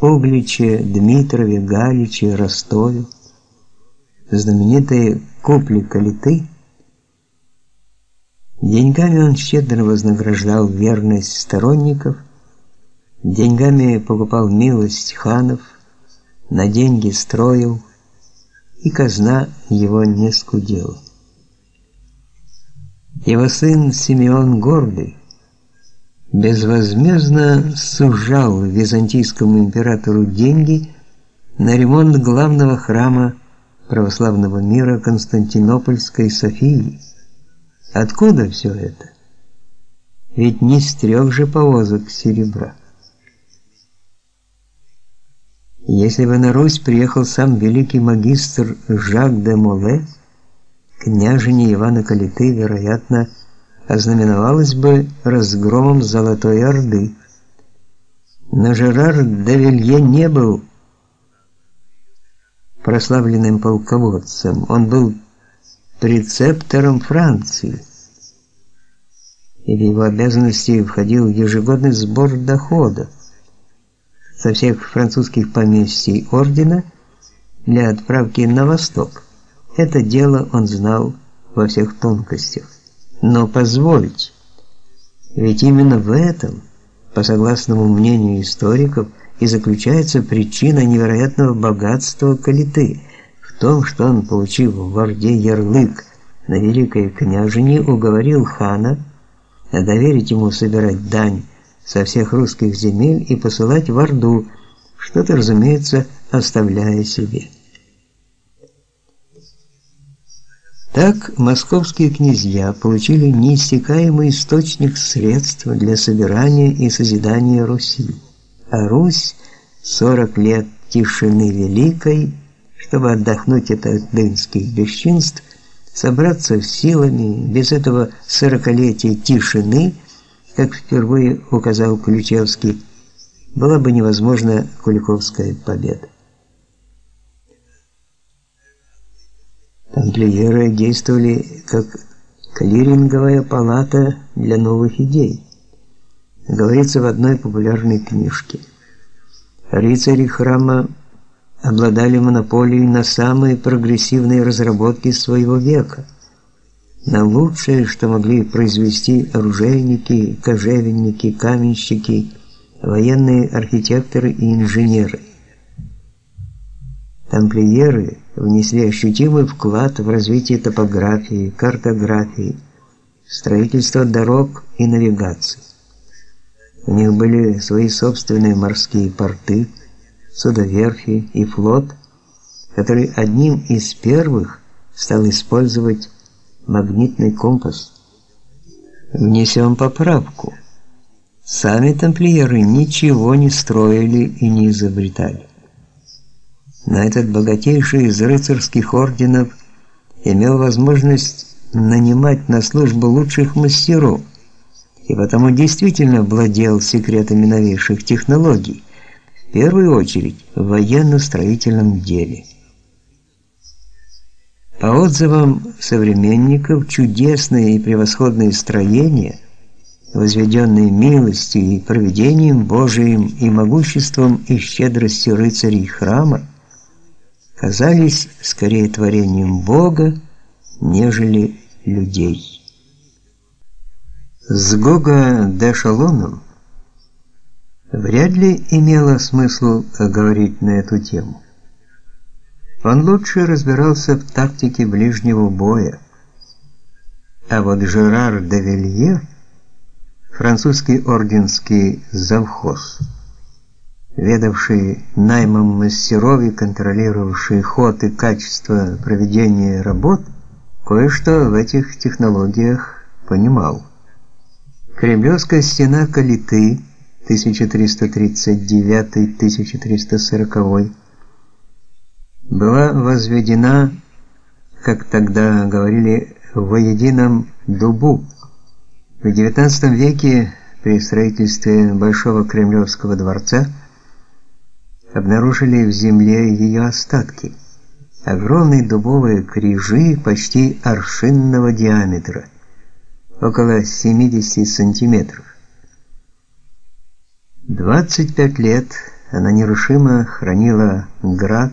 Угличе, Дмитрове, Галиче, Ростове, знаменитые купли-калиты. Деньгами он щедро вознаграждал верность сторонников, деньгами покупал милость ханов, на деньги строил, и казна его не скудела. Его сын Симеон Гордый безвозмездно сужал византийскому императору деньги на ремонт главного храма православного мира Константинопольской Софии. Откуда все это? Ведь не с трех же повозок серебра. Если бы на Русь приехал сам великий магистр Жак де Моле, княжение Ивана Калиты, вероятно, ознаменовалось бы разгромом Золотой Орды. Но Жерар де Вилье не был прославленным полководцем, он был прецептором Франции. И в его обязанности входил ежегодный сбор доходов со всех французских поместий ордена для отправки на восток. Это дело он знал во всех тонкостях. Но позволить, ведь именно в этом, по согласному мнению историков, и заключается причина невероятного богатства Калиты в том, что он, получив в Орде ярлык на великое княжение, уговорил хана доверить ему собирать дань со всех русских земель и посылать в Орду, что-то, разумеется, оставляя себе. Так московские князья получили неиссякаемый источник средств для собирания и созидания Руси. А Русь 40 лет тишины великой, чтобы отдохнуть от дынских бесчинств, собраться с силами без этого сорокалетия тишины, как впервые указал Ключевский, была бы невозможна Куликовская победа. Тамплиеры действовали как клиринговая палата для новых идей. Говорится в одной популярной книжке. Рыцари храма обладали монополией на самые прогрессивные разработки своего века, на лучшее, что могли произвести оружейники, кожевенники, каменщики, военные архитекторы и инженеры. Тамплиеры внесли ощутимый вклад в развитие топографии, картографии, строительства дорог и навигации. У них были свои собственные морские порты, судоверфи и флот, который одним из первых стал использовать магнитный компас. Внесем поправку. Сами тамплиеры ничего не строили и не изобретали на этот богатейший из рыцарских орденов имел возможность нанимать на службу лучших мастеров, и потому действительно владел секретами новейших технологий, в первую очередь в военно-строительном деле. По отзывам современников, чудесные и превосходные строения, возведенные милостью и провидением Божиим и могуществом и щедростью рыцарей храма, казались скорее творением Бога, нежели людей. С Гога де Шалоном вряд ли имело смысл говорить на эту тему. Он лучше разбирался в тактике ближнего боя. А вот Жерар де Вилье, французский орденский завхоз, ведавший наймом мастеров и контролировавший ход и качество проведения работ, кое-что в этих технологиях понимал. Кремлевская стена Калиты 1339-1340 была возведена, как тогда говорили, в воедином дубу. В XIX веке при строительстве Большого Кремлевского дворца обнаружили в земле ее остатки. Огромные дубовые крижи почти аршинного диаметра, около 70 сантиметров. 25 лет Она нерушимо хранила град